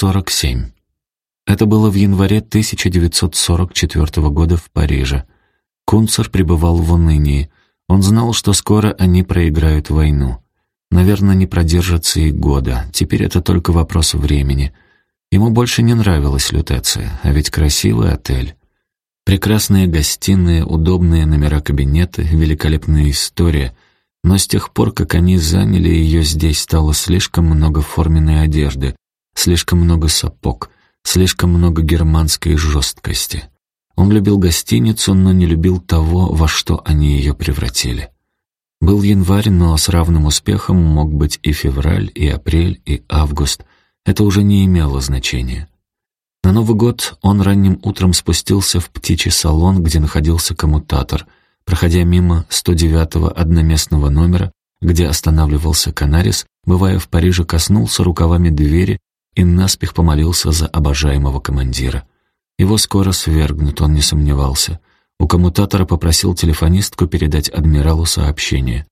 47. Это было в январе 1944 года в Париже. Кунцер пребывал в унынии. Он знал, что скоро они проиграют войну. Наверное, не продержатся и года. Теперь это только вопрос времени. Ему больше не нравилась Лютеция, а ведь красивый отель. Прекрасные гостиные, удобные номера кабинеты, великолепная история. Но с тех пор, как они заняли ее здесь, стало слишком много форменной одежды, слишком много сапог, слишком много германской жесткости. Он любил гостиницу, но не любил того, во что они ее превратили. Был январь, но с равным успехом мог быть и февраль, и апрель, и август. Это уже не имело значения. На Новый год он ранним утром спустился в птичий салон, где находился коммутатор. Проходя мимо 109-го одноместного номера, где останавливался Канарис, бывая в Париже, коснулся рукавами двери и наспех помолился за обожаемого командира. Его скоро свергнут, он не сомневался. У коммутатора попросил телефонистку передать адмиралу сообщение.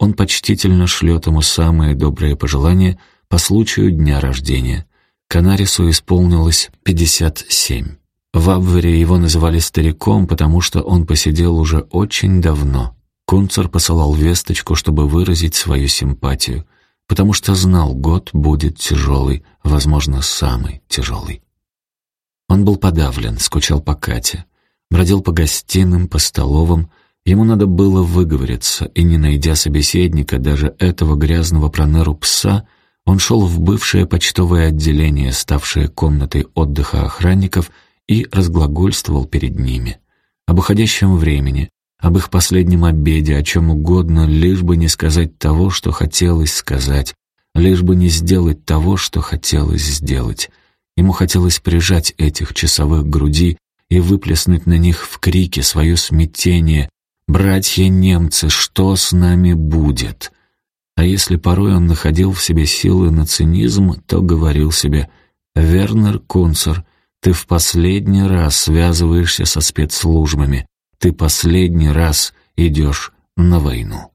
Он почтительно шлет ему самые добрые пожелания по случаю дня рождения. Канарису исполнилось 57. В Абвере его называли стариком, потому что он посидел уже очень давно. Кунцер посылал весточку, чтобы выразить свою симпатию, потому что знал, год будет тяжелый, возможно, самый тяжелый. Он был подавлен, скучал по Кате бродил по гостиным, по столовым. Ему надо было выговориться, и, не найдя собеседника, даже этого грязного пронеру пса, он шел в бывшее почтовое отделение, ставшее комнатой отдыха охранников, и разглагольствовал перед ними. Об уходящем времени, об их последнем обеде, о чем угодно, лишь бы не сказать того, что хотелось сказать, лишь бы не сделать того, что хотелось сделать. Ему хотелось прижать этих часовых груди и выплеснуть на них в крике свое смятение «Братья немцы, что с нами будет?» А если порой он находил в себе силы на цинизм, то говорил себе «Вернер Кунцер, ты в последний раз связываешься со спецслужбами, ты последний раз идешь на войну».